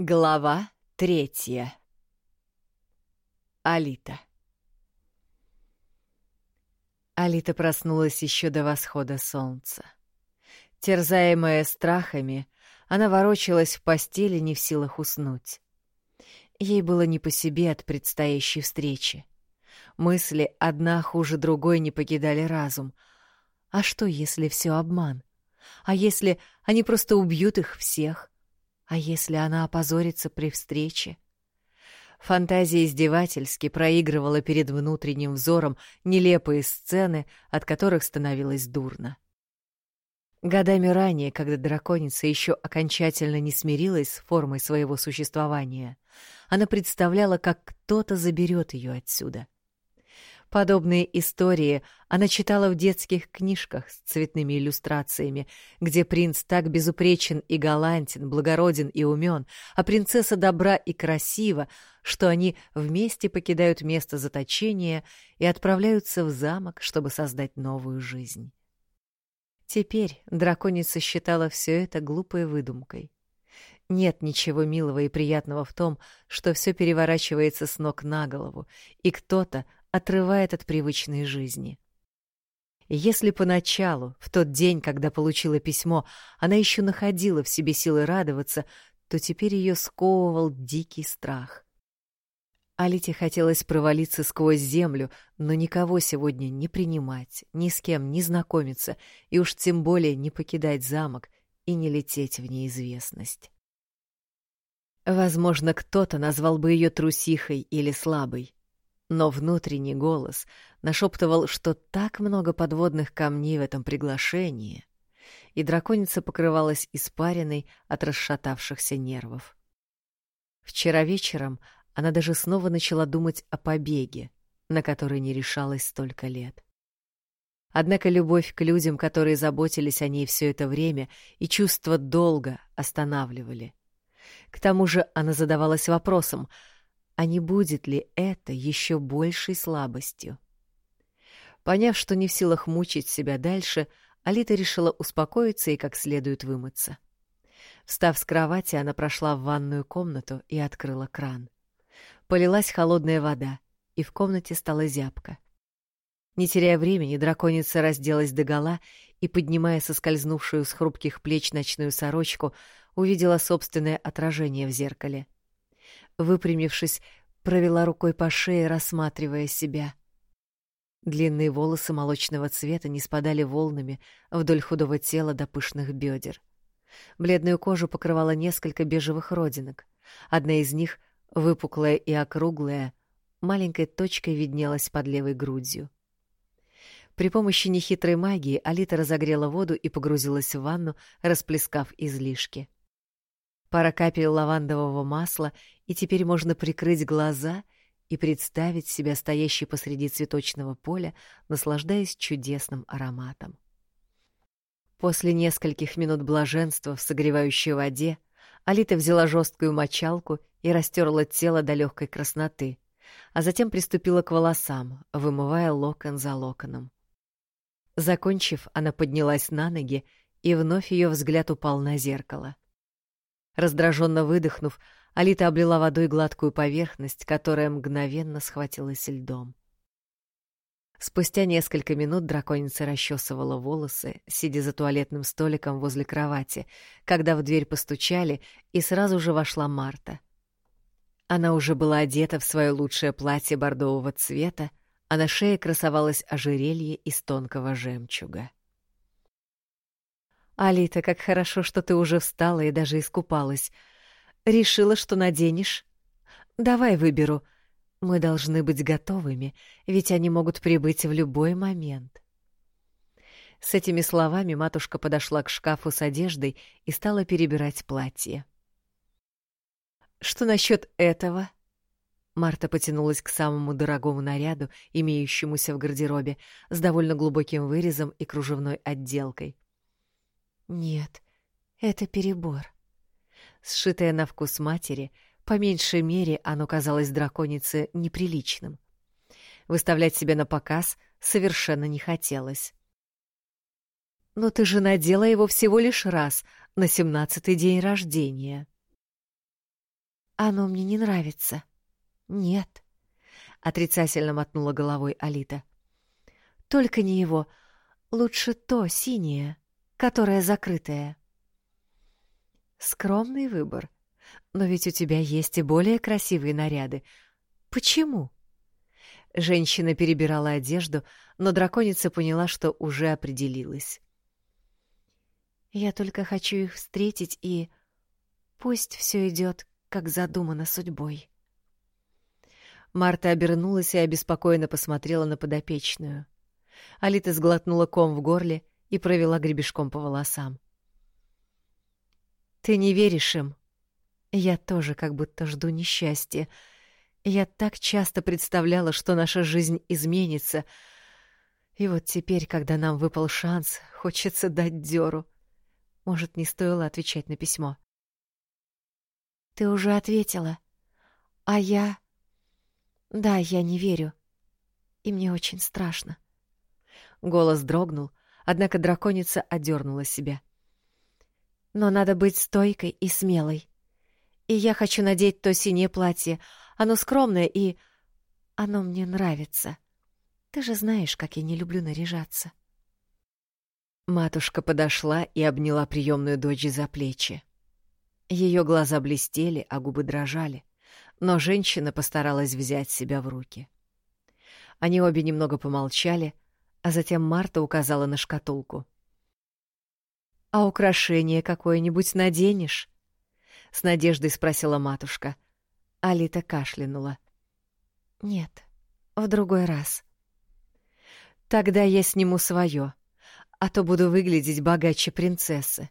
Глава третья. Алита. Алита проснулась еще до восхода солнца. Терзаемая страхами, она ворочалась в постели, не в силах уснуть. Ей было не по себе от предстоящей встречи. Мысли одна хуже другой не покидали разум. А что, если все обман? А если они просто убьют их всех? А если она опозорится при встрече? Фантазия издевательски проигрывала перед внутренним взором нелепые сцены, от которых становилось дурно. Годами ранее, когда драконица еще окончательно не смирилась с формой своего существования, она представляла, как кто-то заберет ее отсюда. Подобные истории она читала в детских книжках с цветными иллюстрациями, где принц так безупречен и галантен, благороден и умен, а принцесса добра и красива, что они вместе покидают место заточения и отправляются в замок, чтобы создать новую жизнь. Теперь драконица считала все это глупой выдумкой. Нет ничего милого и приятного в том, что все переворачивается с ног на голову, и кто-то отрывает от привычной жизни. Если поначалу, в тот день, когда получила письмо, она еще находила в себе силы радоваться, то теперь ее сковывал дикий страх. Алите хотелось провалиться сквозь землю, но никого сегодня не принимать, ни с кем не знакомиться, и уж тем более не покидать замок и не лететь в неизвестность. Возможно, кто-то назвал бы ее трусихой или слабой, но внутренний голос нашептывал, что так много подводных камней в этом приглашении, и драконица покрывалась испариной от расшатавшихся нервов. Вчера вечером она даже снова начала думать о побеге, на который не решалась столько лет. Однако любовь к людям, которые заботились о ней все это время, и чувство долга останавливали. К тому же она задавалась вопросом — а не будет ли это еще большей слабостью? Поняв, что не в силах мучить себя дальше, Алита решила успокоиться и как следует вымыться. Встав с кровати, она прошла в ванную комнату и открыла кран. Полилась холодная вода, и в комнате стала зябко. Не теряя времени, драконица разделась догола и, поднимая соскользнувшую с хрупких плеч ночную сорочку, увидела собственное отражение в зеркале выпрямившись, провела рукой по шее, рассматривая себя. Длинные волосы молочного цвета не спадали волнами вдоль худого тела до пышных бедер. Бледную кожу покрывало несколько бежевых родинок. Одна из них, выпуклая и округлая, маленькой точкой виднелась под левой грудью. При помощи нехитрой магии Алита разогрела воду и погрузилась в ванну, расплескав излишки. Пара капель лавандового масла, и теперь можно прикрыть глаза и представить себя стоящей посреди цветочного поля, наслаждаясь чудесным ароматом. После нескольких минут блаженства в согревающей воде Алита взяла жесткую мочалку и растерла тело до легкой красноты, а затем приступила к волосам, вымывая локон за локоном. Закончив, она поднялась на ноги, и вновь ее взгляд упал на зеркало. Раздраженно выдохнув, Алита облила водой гладкую поверхность, которая мгновенно схватилась льдом. Спустя несколько минут драконица расчесывала волосы, сидя за туалетным столиком возле кровати, когда в дверь постучали, и сразу же вошла Марта. Она уже была одета в свое лучшее платье бордового цвета, а на шее красовалось ожерелье из тонкого жемчуга. «Алита, как хорошо, что ты уже встала и даже искупалась. Решила, что наденешь? Давай выберу. Мы должны быть готовыми, ведь они могут прибыть в любой момент». С этими словами матушка подошла к шкафу с одеждой и стала перебирать платье. «Что насчет этого?» Марта потянулась к самому дорогому наряду, имеющемуся в гардеробе, с довольно глубоким вырезом и кружевной отделкой. Нет, это перебор. Сшитое на вкус матери, по меньшей мере оно казалось драконице неприличным. Выставлять себя на показ совершенно не хотелось. «Но ты же надела его всего лишь раз, на семнадцатый день рождения». Оно мне не нравится. Нет. Отрицательно мотнула головой Алита. Только не его. Лучше то синее, которое закрытое. Скромный выбор. Но ведь у тебя есть и более красивые наряды. Почему? Женщина перебирала одежду, но драконица поняла, что уже определилась. Я только хочу их встретить и... Пусть все идет, как задумано судьбой. Марта обернулась и обеспокоенно посмотрела на подопечную. Алита сглотнула ком в горле и провела гребешком по волосам. «Ты не веришь им?» Я тоже как будто жду несчастья. Я так часто представляла, что наша жизнь изменится. И вот теперь, когда нам выпал шанс, хочется дать дёру. Может, не стоило отвечать на письмо. Ты уже ответила. А я... Да, я не верю. И мне очень страшно. Голос дрогнул, однако драконица одернула себя. Но надо быть стойкой и смелой. И я хочу надеть то синее платье. Оно скромное и... Оно мне нравится. Ты же знаешь, как я не люблю наряжаться. Матушка подошла и обняла приемную дочь за плечи. Ее глаза блестели, а губы дрожали, но женщина постаралась взять себя в руки. Они обе немного помолчали, а затем Марта указала на шкатулку. «А украшение какое-нибудь наденешь?» — с надеждой спросила матушка. Алита кашлянула. «Нет, в другой раз». «Тогда я сниму свое, а то буду выглядеть богаче принцессы».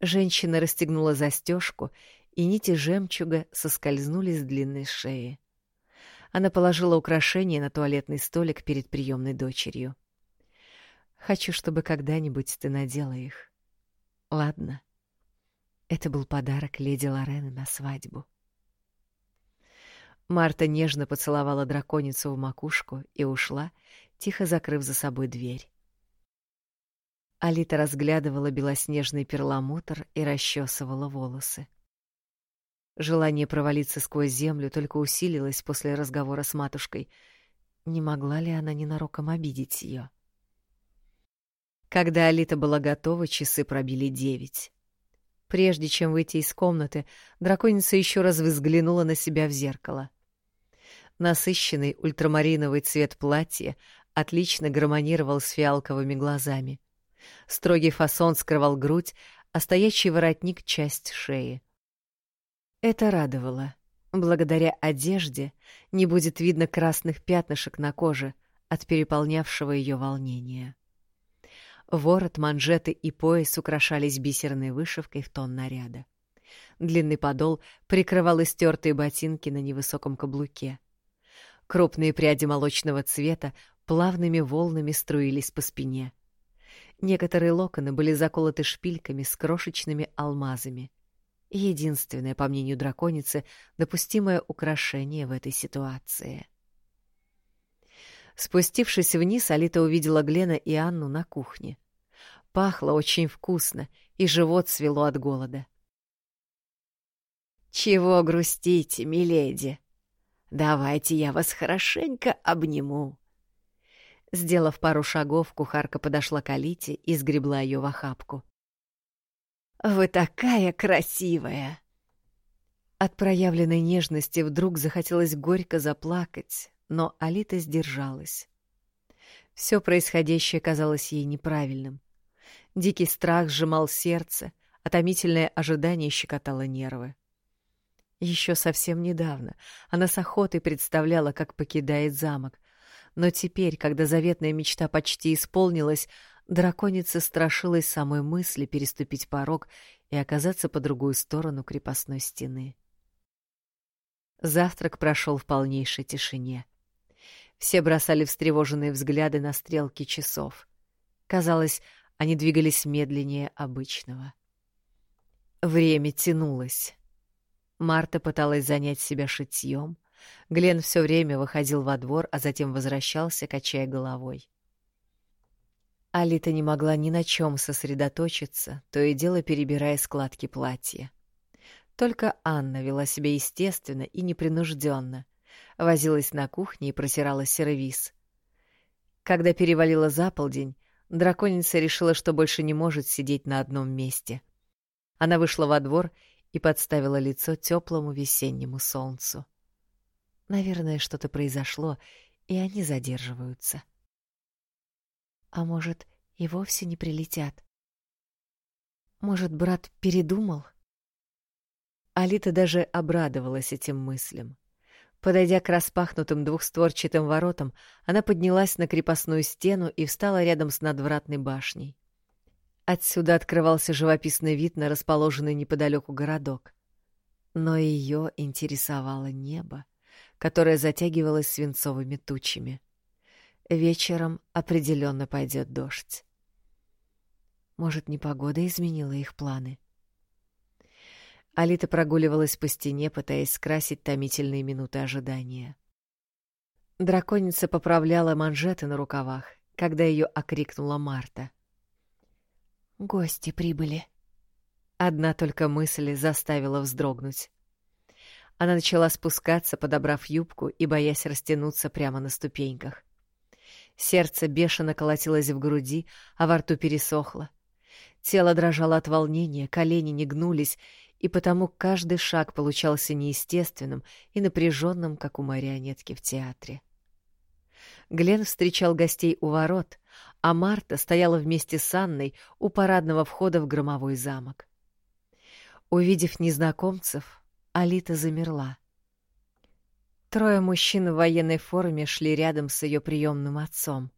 Женщина расстегнула застежку, и нити жемчуга соскользнули с длинной шеи. Она положила украшение на туалетный столик перед приемной дочерью. «Хочу, чтобы когда-нибудь ты надела их. Ладно?» Это был подарок леди Лорены на свадьбу. Марта нежно поцеловала драконицу в макушку и ушла, тихо закрыв за собой дверь. Алита разглядывала белоснежный перламутр и расчесывала волосы. Желание провалиться сквозь землю только усилилось после разговора с матушкой. Не могла ли она ненароком обидеть ее? Когда Алита была готова, часы пробили девять. Прежде чем выйти из комнаты, драконица еще раз взглянула на себя в зеркало. Насыщенный ультрамариновый цвет платья отлично гармонировал с фиалковыми глазами. Строгий фасон скрывал грудь, а стоящий воротник — часть шеи. Это радовало. Благодаря одежде не будет видно красных пятнышек на коже от переполнявшего ее волнения. Ворот, манжеты и пояс украшались бисерной вышивкой в тон наряда. Длинный подол прикрывал истертые ботинки на невысоком каблуке. Крупные пряди молочного цвета плавными волнами струились по спине — Некоторые локоны были заколоты шпильками с крошечными алмазами. Единственное, по мнению драконицы, допустимое украшение в этой ситуации. Спустившись вниз, Алита увидела Глена и Анну на кухне. Пахло очень вкусно, и живот свело от голода. «Чего грустите, миледи? Давайте я вас хорошенько обниму», Сделав пару шагов, кухарка подошла к Алите и сгребла ее в охапку. «Вы такая красивая!» От проявленной нежности вдруг захотелось горько заплакать, но Алита сдержалась. Все происходящее казалось ей неправильным. Дикий страх сжимал сердце, а томительное ожидание щекотало нервы. Еще совсем недавно она с охотой представляла, как покидает замок, но теперь, когда заветная мечта почти исполнилась, драконица страшилась самой мысли переступить порог и оказаться по другую сторону крепостной стены. Завтрак прошел в полнейшей тишине. Все бросали встревоженные взгляды на стрелки часов. Казалось, они двигались медленнее обычного. Время тянулось. Марта пыталась занять себя шитьем, Глен все время выходил во двор, а затем возвращался, качая головой. Алита не могла ни на чем сосредоточиться, то и дело перебирая складки платья. Только Анна вела себя естественно и непринужденно, возилась на кухне и просирала сервиз. Когда перевалила за полдень, драконица решила, что больше не может сидеть на одном месте. Она вышла во двор и подставила лицо теплому весеннему солнцу. Наверное, что-то произошло, и они задерживаются. А может, и вовсе не прилетят? Может, брат передумал? Алита даже обрадовалась этим мыслям. Подойдя к распахнутым двухстворчатым воротам, она поднялась на крепостную стену и встала рядом с надвратной башней. Отсюда открывался живописный вид на расположенный неподалеку городок. Но ее интересовало небо, которое затягивалось свинцовыми тучами. Вечером определенно пойдет дождь. Может, непогода изменила их планы? Алита прогуливалась по стене, пытаясь скрасить томительные минуты ожидания. Драконица поправляла манжеты на рукавах, когда ее окрикнула Марта. «Гости прибыли». Одна только мысль заставила вздрогнуть. Она начала спускаться, подобрав юбку и боясь растянуться прямо на ступеньках. Сердце бешено колотилось в груди, а во рту пересохло. Тело дрожало от волнения, колени не гнулись, и потому каждый шаг получался неестественным и напряженным, как у марионетки в театре. Глен встречал гостей у ворот, а Марта стояла вместе с Анной у парадного входа в громовой замок. Увидев незнакомцев, Алита замерла. Трое мужчин в военной форме шли рядом с ее приемным отцом.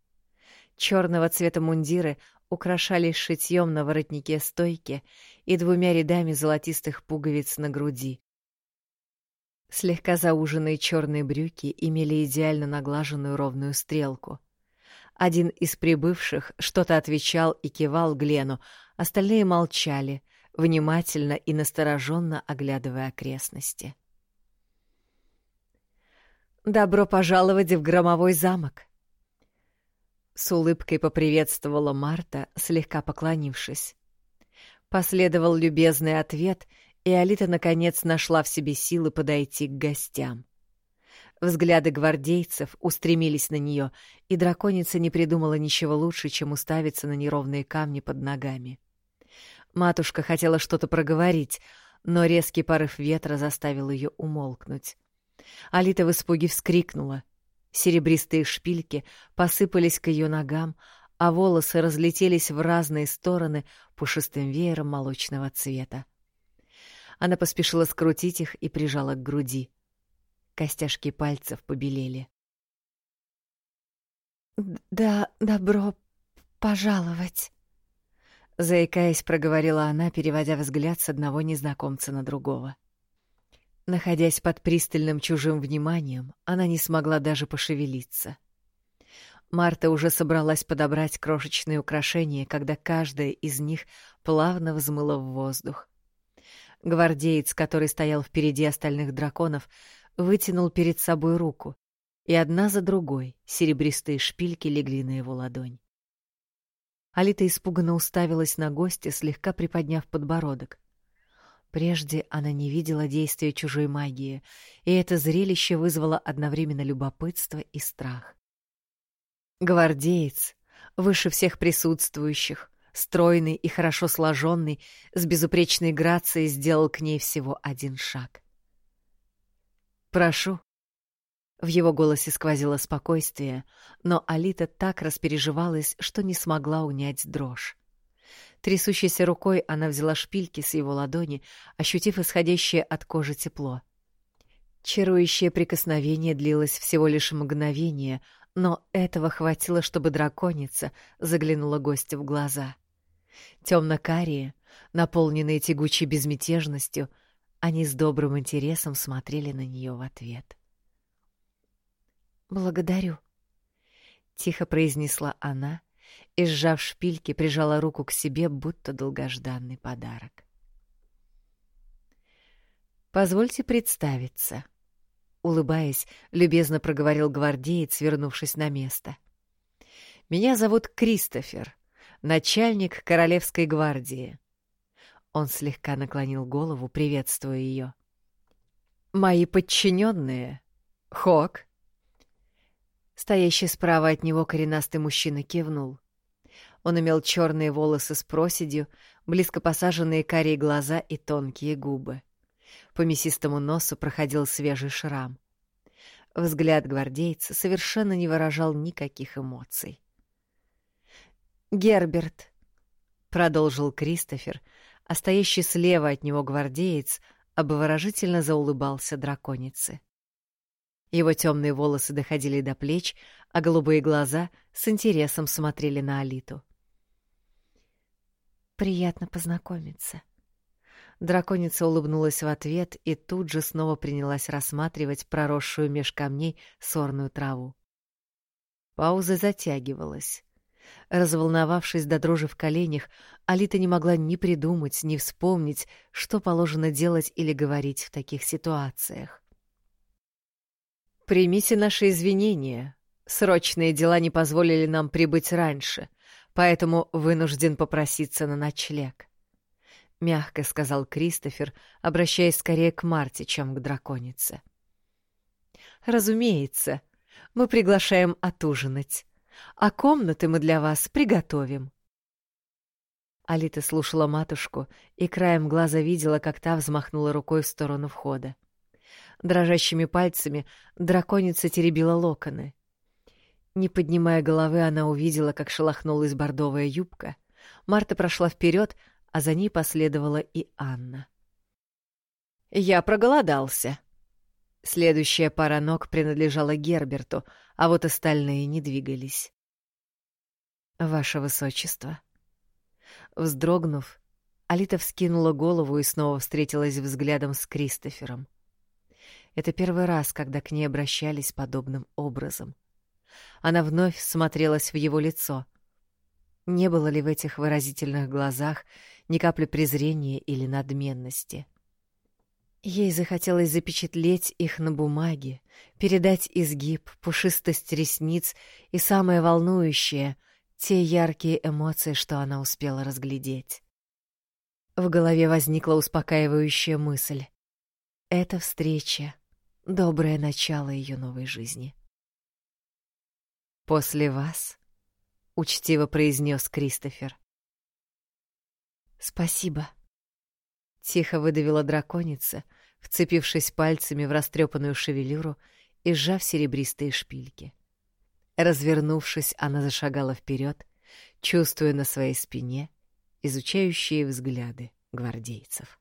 Черного цвета мундиры украшались шитьем на воротнике стойки и двумя рядами золотистых пуговиц на груди. Слегка зауженные черные брюки имели идеально наглаженную ровную стрелку. Один из прибывших что-то отвечал и кивал Глену, остальные молчали, внимательно и настороженно оглядывая окрестности. «Добро пожаловать в громовой замок!» С улыбкой поприветствовала Марта, слегка поклонившись. Последовал любезный ответ, и Алита наконец нашла в себе силы подойти к гостям. Взгляды гвардейцев устремились на нее, и драконица не придумала ничего лучше, чем уставиться на неровные камни под ногами. Матушка хотела что-то проговорить, но резкий порыв ветра заставил ее умолкнуть. Алита в испуге вскрикнула. Серебристые шпильки посыпались к ее ногам, а волосы разлетелись в разные стороны пушистым веером молочного цвета. Она поспешила скрутить их и прижала к груди. Костяшки пальцев побелели. «Да, добро пожаловать!» Заикаясь, проговорила она, переводя взгляд с одного незнакомца на другого. — Находясь под пристальным чужим вниманием, она не смогла даже пошевелиться. Марта уже собралась подобрать крошечные украшения, когда каждая из них плавно взмыла в воздух. Гвардеец, который стоял впереди остальных драконов, вытянул перед собой руку, и одна за другой серебристые шпильки легли на его ладонь. Алита испуганно уставилась на гостя, слегка приподняв подбородок. Прежде она не видела действия чужой магии, и это зрелище вызвало одновременно любопытство и страх. Гвардеец, выше всех присутствующих, стройный и хорошо сложенный, с безупречной грацией сделал к ней всего один шаг. «Прошу». В его голосе сквозило спокойствие, но Алита так распереживалась, что не смогла унять дрожь. Трясущейся рукой она взяла шпильки с его ладони, ощутив исходящее от кожи тепло. Чарующее прикосновение длилось всего лишь мгновение, но этого хватило, чтобы драконица заглянула гостю в глаза. Темно-карие, наполненные тягучей безмятежностью, они с добрым интересом смотрели на нее в ответ. «Благодарю», — тихо произнесла она, и, сжав шпильки, прижала руку к себе, будто долгожданный подарок. «Позвольте представиться», — улыбаясь, любезно проговорил гвардеец, вернувшись на место. «Меня зовут Кристофер, начальник Королевской гвардии». Он слегка наклонил голову, приветствуя ее. «Мои подчиненные. Хок». Стоящий справа от него коренастый мужчина кивнул. Он имел черные волосы с проседью, близко посаженные карие глаза и тонкие губы. По мясистому носу проходил свежий шрам. Взгляд гвардейца совершенно не выражал никаких эмоций. «Герберт», — продолжил Кристофер, а стоящий слева от него гвардеец обворожительно заулыбался драконице. Его темные волосы доходили до плеч, а голубые глаза с интересом смотрели на Алиту. «Приятно познакомиться». Драконица улыбнулась в ответ и тут же снова принялась рассматривать проросшую меж камней сорную траву. Пауза затягивалась. Разволновавшись до дрожи в коленях, Алита не могла ни придумать, ни вспомнить, что положено делать или говорить в таких ситуациях. «Примите наши извинения. Срочные дела не позволили нам прибыть раньше, поэтому вынужден попроситься на ночлег», — мягко сказал Кристофер, обращаясь скорее к Марте, чем к драконице. «Разумеется, мы приглашаем отужинать, а комнаты мы для вас приготовим». Алита слушала матушку и краем глаза видела, как та взмахнула рукой в сторону входа. Дрожащими пальцами драконица теребила локоны. Не поднимая головы, она увидела, как шелохнулась бордовая юбка. Марта прошла вперед, а за ней последовала и Анна. «Я проголодался». Следующая пара ног принадлежала Герберту, а вот остальные не двигались. «Ваше Высочество». Вздрогнув, Алита вскинула голову и снова встретилась взглядом с Кристофером. Это первый раз, когда к ней обращались подобным образом. Она вновь смотрелась в его лицо. Не было ли в этих выразительных глазах ни капли презрения или надменности? Ей захотелось запечатлеть их на бумаге, передать изгиб, пушистость ресниц и самое волнующее — те яркие эмоции, что она успела разглядеть. В голове возникла успокаивающая мысль. Эта встреча — доброе начало ее новой жизни. «После вас», — учтиво произнес Кристофер. «Спасибо», — тихо выдавила драконица, вцепившись пальцами в растрепанную шевелюру и сжав серебристые шпильки. Развернувшись, она зашагала вперед, чувствуя на своей спине изучающие взгляды гвардейцев.